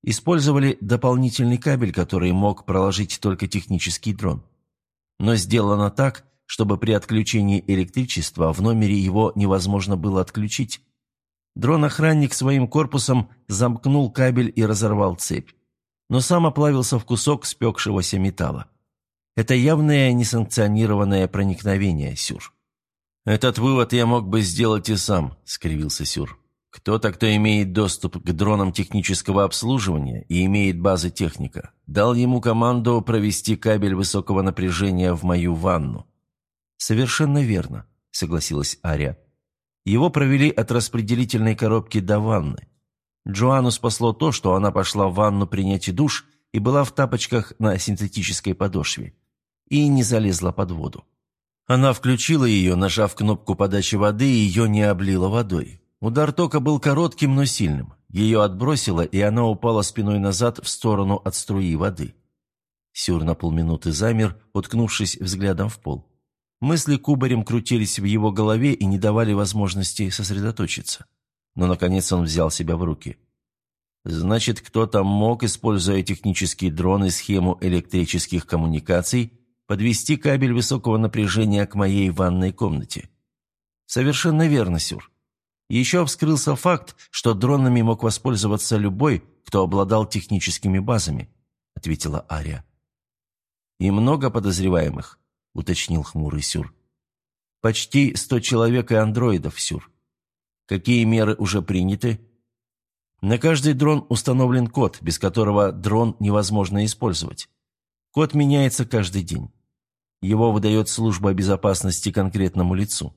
Использовали дополнительный кабель, который мог проложить только технический дрон. Но сделано так, чтобы при отключении электричества в номере его невозможно было отключить. Дрон-охранник своим корпусом замкнул кабель и разорвал цепь. Но сам оплавился в кусок спекшегося металла. Это явное несанкционированное проникновение, Сюр. «Этот вывод я мог бы сделать и сам», — скривился Сюр. «Кто-то, кто имеет доступ к дронам технического обслуживания и имеет базы техника, дал ему команду провести кабель высокого напряжения в мою ванну». «Совершенно верно», — согласилась Ария. «Его провели от распределительной коробки до ванны. Джоанну спасло то, что она пошла в ванну принять душ и была в тапочках на синтетической подошве. И не залезла под воду. Она включила ее, нажав кнопку подачи воды, и ее не облила водой. Удар тока был коротким, но сильным. Ее отбросило, и она упала спиной назад в сторону от струи воды. Сюр на полминуты замер, уткнувшись взглядом в пол. Мысли кубарем крутились в его голове и не давали возможности сосредоточиться. Но, наконец, он взял себя в руки. Значит, кто-то мог, используя технический дрон и схему электрических коммуникаций, подвести кабель высокого напряжения к моей ванной комнате. Совершенно верно, Сюр. Еще вскрылся факт, что дронами мог воспользоваться любой, кто обладал техническими базами, ответила Ария. И много подозреваемых, уточнил хмурый Сюр. Почти сто человек и андроидов, Сюр. Какие меры уже приняты? На каждый дрон установлен код, без которого дрон невозможно использовать. Код меняется каждый день. Его выдает служба безопасности конкретному лицу.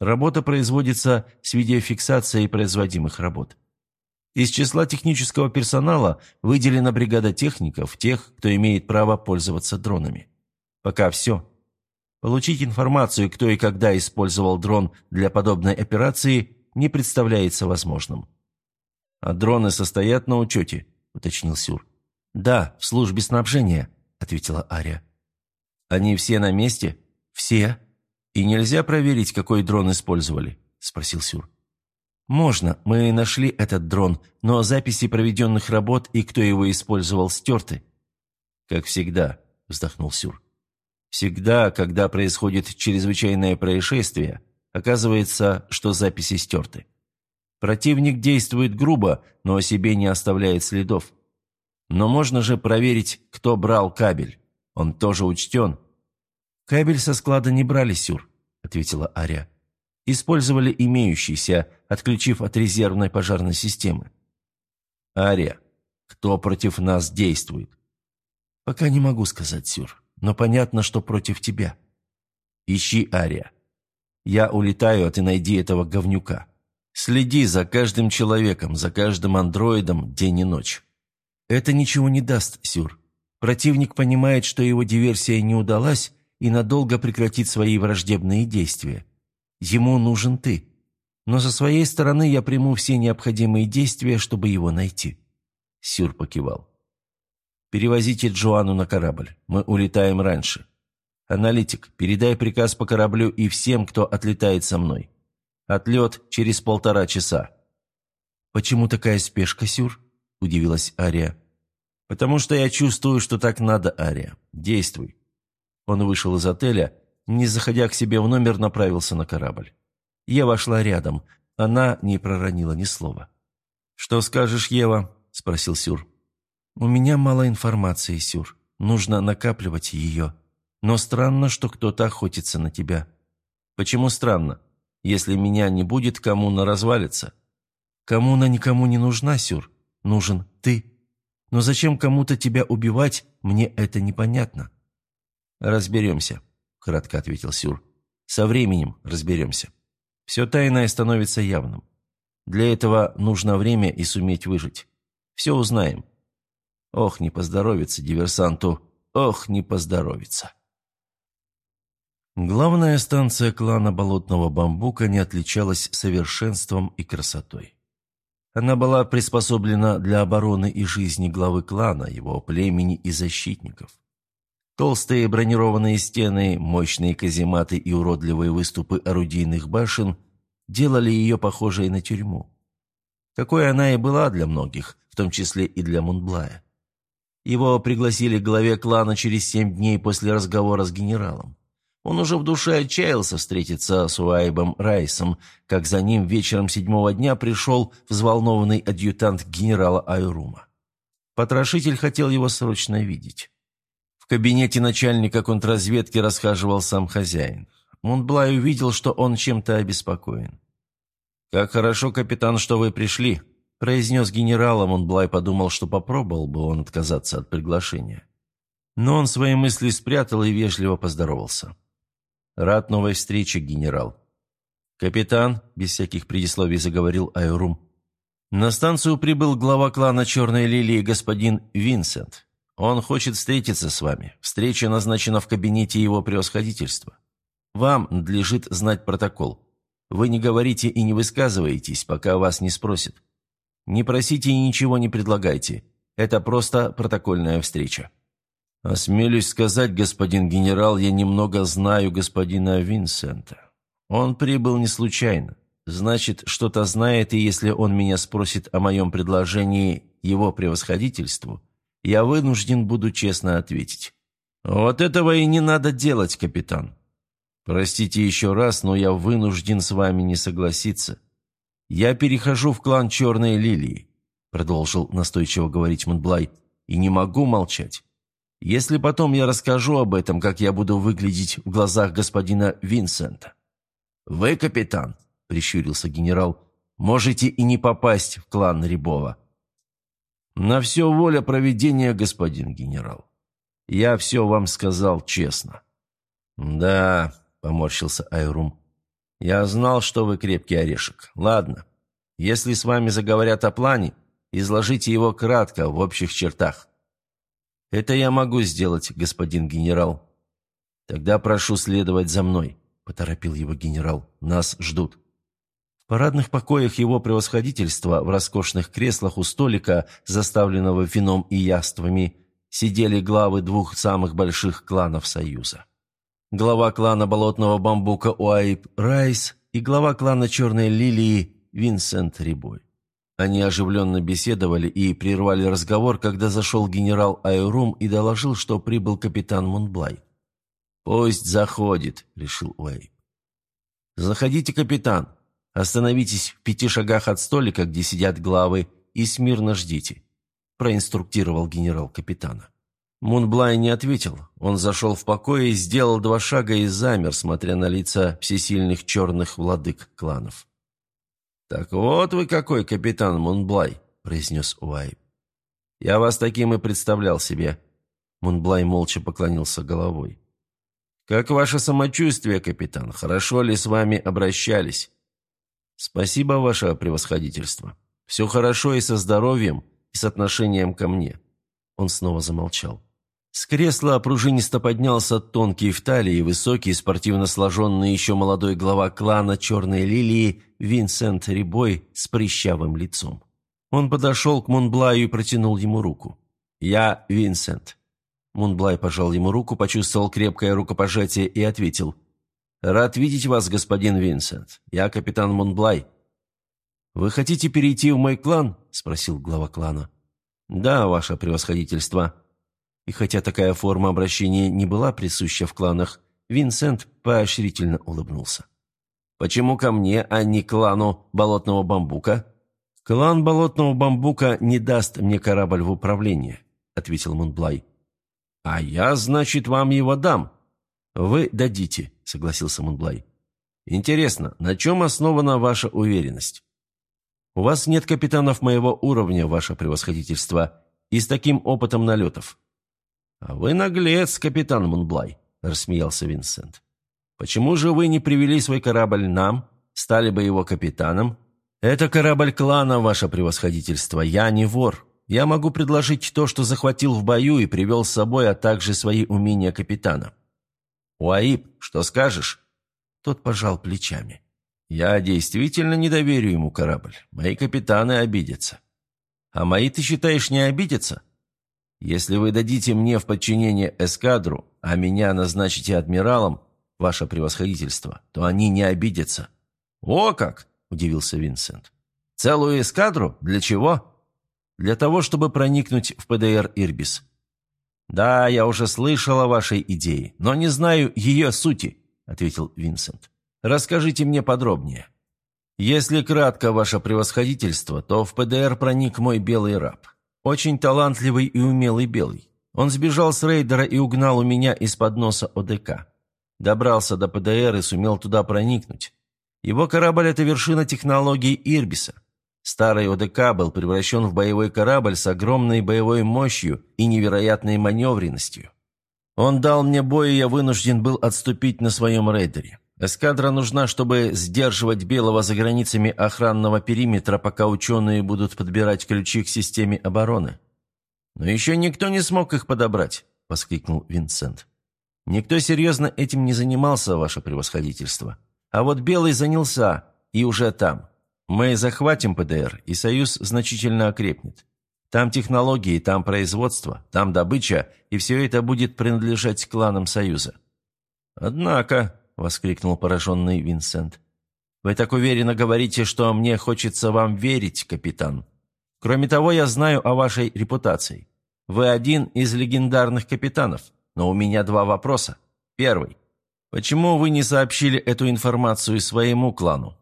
Работа производится с видеофиксацией производимых работ. Из числа технического персонала выделена бригада техников, тех, кто имеет право пользоваться дронами. Пока все. Получить информацию, кто и когда использовал дрон для подобной операции, не представляется возможным. «А дроны состоят на учете?» – уточнил Сюр. «Да, в службе снабжения», – ответила Ария. «Они все на месте?» «Все. И нельзя проверить, какой дрон использовали?» – спросил Сюр. «Можно. Мы нашли этот дрон, но записи проведенных работ и кто его использовал стерты». «Как всегда», – вздохнул Сюр. «Всегда, когда происходит чрезвычайное происшествие, оказывается, что записи стерты. Противник действует грубо, но о себе не оставляет следов. Но можно же проверить, кто брал кабель. Он тоже учтен». «Кабель со склада не брали, Сюр», — ответила Ария. «Использовали имеющийся, отключив от резервной пожарной системы». «Ария, кто против нас действует?» «Пока не могу сказать, Сюр, но понятно, что против тебя». «Ищи Ария. Я улетаю, а ты найди этого говнюка. Следи за каждым человеком, за каждым андроидом день и ночь». «Это ничего не даст, Сюр. Противник понимает, что его диверсия не удалась и надолго прекратит свои враждебные действия. Ему нужен ты. Но со своей стороны я приму все необходимые действия, чтобы его найти». Сюр покивал. «Перевозите Джоанну на корабль. Мы улетаем раньше. Аналитик, передай приказ по кораблю и всем, кто отлетает со мной. Отлет через полтора часа». «Почему такая спешка, Сюр?» – удивилась Ария. «Потому что я чувствую, что так надо, Ария. Действуй». Он вышел из отеля, не заходя к себе в номер, направился на корабль. Я вошла рядом. Она не проронила ни слова. «Что скажешь, Ева?» – спросил Сюр. «У меня мало информации, Сюр. Нужно накапливать ее. Но странно, что кто-то охотится на тебя». «Почему странно? Если меня не будет, коммуна развалится». «Коммуна никому не нужна, Сюр. Нужен ты. Но зачем кому-то тебя убивать, мне это непонятно». «Разберемся», — кратко ответил Сюр. «Со временем разберемся. Все тайное становится явным. Для этого нужно время и суметь выжить. Все узнаем. Ох, не поздоровится диверсанту, ох, не поздоровится». Главная станция клана Болотного Бамбука не отличалась совершенством и красотой. Она была приспособлена для обороны и жизни главы клана, его племени и защитников. Толстые бронированные стены, мощные казематы и уродливые выступы орудийных башен делали ее похожей на тюрьму. Такой она и была для многих, в том числе и для Мунблая. Его пригласили к главе клана через семь дней после разговора с генералом. Он уже в душе отчаялся встретиться с Уайбом Райсом, как за ним вечером седьмого дня пришел взволнованный адъютант генерала Айрума. Потрошитель хотел его срочно видеть. В кабинете начальника контрразведки расхаживал сам хозяин. Мунблай увидел, что он чем-то обеспокоен. «Как хорошо, капитан, что вы пришли», – произнес генерал, а Мунблай подумал, что попробовал бы он отказаться от приглашения. Но он свои мысли спрятал и вежливо поздоровался. «Рад новой встрече, генерал». «Капитан», – без всяких предисловий заговорил Айрум, – «на станцию прибыл глава клана Черной Лилии господин Винсент. Он хочет встретиться с вами. Встреча назначена в кабинете его превосходительства. Вам надлежит знать протокол. Вы не говорите и не высказываетесь, пока вас не спросят. Не просите и ничего не предлагайте. Это просто протокольная встреча». «Осмелюсь сказать, господин генерал, я немного знаю господина Винсента. Он прибыл не случайно. Значит, что-то знает, и если он меня спросит о моем предложении его превосходительству, я вынужден буду честно ответить. Вот этого и не надо делать, капитан. Простите еще раз, но я вынужден с вами не согласиться. Я перехожу в клан Черной Лилии», продолжил настойчиво говорить Монблай, «и не могу молчать. Если потом я расскажу об этом, как я буду выглядеть в глазах господина Винсента». «Вы, капитан», — прищурился генерал, — «можете и не попасть в клан Рябова». «На все воля проведения, господин генерал. Я все вам сказал честно». «Да», — поморщился Айрум, — «я знал, что вы крепкий орешек. Ладно, если с вами заговорят о плане, изложите его кратко, в общих чертах. «Это я могу сделать, господин генерал». «Тогда прошу следовать за мной», — поторопил его генерал. «Нас ждут». В парадных покоях его превосходительства, в роскошных креслах у столика, заставленного вином и яствами, сидели главы двух самых больших кланов Союза. Глава клана Болотного Бамбука Уайп Райс и глава клана Черной Лилии Винсент Рибой. Они оживленно беседовали и прервали разговор, когда зашел генерал Айрум и доложил, что прибыл капитан Мунблай. «Пусть заходит», — решил Уэйб. «Заходите, капитан. Остановитесь в пяти шагах от столика, где сидят главы, и смирно ждите», — проинструктировал генерал капитана. Мунблай не ответил. Он зашел в покой и сделал два шага и замер, смотря на лица всесильных черных владык кланов. «Так вот вы какой, капитан Мунблай», — произнес Уайб. «Я вас таким и представлял себе». Мунблай молча поклонился головой. «Как ваше самочувствие, капитан? Хорошо ли с вами обращались?» «Спасибо, ваше превосходительство. Все хорошо и со здоровьем, и с отношением ко мне». Он снова замолчал. С кресла пружинисто поднялся тонкий в талии, высокий, спортивно сложенный еще молодой глава клана Черной Лилии Винсент Рибой с прыщавым лицом. Он подошел к Монблаю и протянул ему руку. «Я Винсент. Мунблай пожал ему руку, почувствовал крепкое рукопожатие и ответил. «Рад видеть вас, господин Винсент. Я капитан Мунблай». «Вы хотите перейти в мой клан?» – спросил глава клана. «Да, ваше превосходительство». И хотя такая форма обращения не была присуща в кланах, Винсент поощрительно улыбнулся. «Почему ко мне, а не клану Болотного Бамбука?» «Клан Болотного Бамбука не даст мне корабль в управление», — ответил Мунблай. «А я, значит, вам его дам». «Вы дадите», — согласился Мунблай. «Интересно, на чем основана ваша уверенность?» «У вас нет капитанов моего уровня, ваше превосходительство, и с таким опытом налетов». «А вы наглец, капитан Мунблай», — рассмеялся Винсент. «Почему же вы не привели свой корабль нам, стали бы его капитаном?» «Это корабль клана, ваше превосходительство, я не вор. Я могу предложить то, что захватил в бою и привел с собой, а также свои умения капитана». «Уаиб, что скажешь?» Тот пожал плечами. «Я действительно не доверю ему корабль. Мои капитаны обидятся». «А мои, ты считаешь, не обидятся?» «Если вы дадите мне в подчинение эскадру, а меня назначите адмиралом, ваше превосходительство, то они не обидятся». «О как!» – удивился Винсент. «Целую эскадру? Для чего?» «Для того, чтобы проникнуть в ПДР «Ирбис». «Да, я уже слышал о вашей идее, но не знаю ее сути», – ответил Винсент. «Расскажите мне подробнее». «Если кратко, ваше превосходительство, то в ПДР проник мой белый раб. Очень талантливый и умелый белый. Он сбежал с рейдера и угнал у меня из-под носа ОДК. Добрался до ПДР и сумел туда проникнуть. Его корабль – это вершина технологий Ирбиса. Старый ОДК был превращен в боевой корабль с огромной боевой мощью и невероятной маневренностью. Он дал мне бой, и я вынужден был отступить на своем рейдере. Эскадра нужна, чтобы сдерживать Белого за границами охранного периметра, пока ученые будут подбирать ключи к системе обороны. «Но еще никто не смог их подобрать», — воскликнул Винсент. «Никто серьезно этим не занимался, ваше превосходительство. А вот Белый занялся, и уже там. Мы захватим ПДР, и Союз значительно окрепнет. Там технологии, там производство, там добыча, и все это будет принадлежать кланам Союза». «Однако», — воскликнул пораженный Винсент, «вы так уверенно говорите, что мне хочется вам верить, капитан. Кроме того, я знаю о вашей репутации. Вы один из легендарных капитанов, но у меня два вопроса. Первый. Почему вы не сообщили эту информацию своему клану?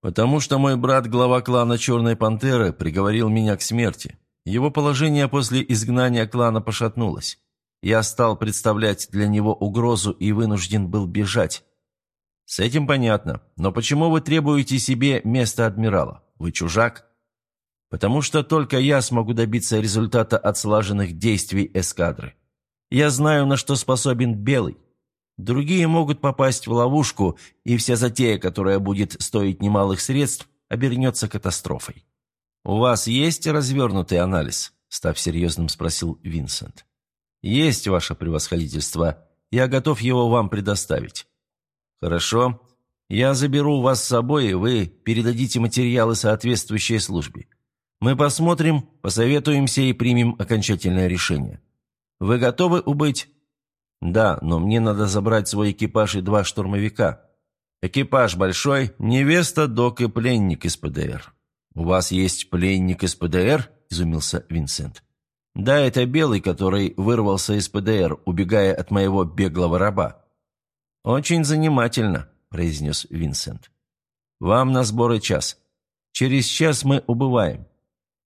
Потому что мой брат, глава клана Черной Пантеры, приговорил меня к смерти. Его положение после изгнания клана пошатнулось. Я стал представлять для него угрозу и вынужден был бежать. С этим понятно. Но почему вы требуете себе место адмирала? Вы чужак? Потому что только я смогу добиться результата от слаженных действий эскадры. Я знаю, на что способен Белый. Другие могут попасть в ловушку, и вся затея, которая будет стоить немалых средств, обернется катастрофой. «У вас есть развернутый анализ?» – став серьезным, спросил Винсент. «Есть, ваше превосходительство. Я готов его вам предоставить». «Хорошо. Я заберу вас с собой, и вы передадите материалы соответствующей службе. Мы посмотрим, посоветуемся и примем окончательное решение. Вы готовы убыть?» «Да, но мне надо забрать свой экипаж и два штурмовика. Экипаж большой, невеста, док и пленник из ПДР». «У вас есть пленник из ПДР?» – изумился Винсент. «Да, это белый, который вырвался из ПДР, убегая от моего беглого раба». «Очень занимательно», – произнес Винсент. «Вам на сборы час. Через час мы убываем.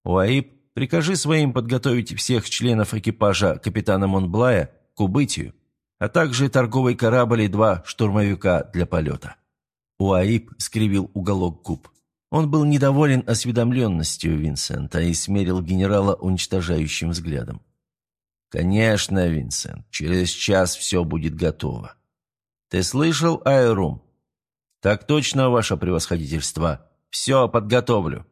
Уаиб, прикажи своим подготовить всех членов экипажа капитана Монблая к убытию а также торговый корабль и два штурмовика для полета. Уаиб скривил уголок губ. Он был недоволен осведомленностью Винсента и смерил генерала уничтожающим взглядом. «Конечно, Винсент, через час все будет готово. Ты слышал, Айрум?» «Так точно, ваше превосходительство. Все подготовлю».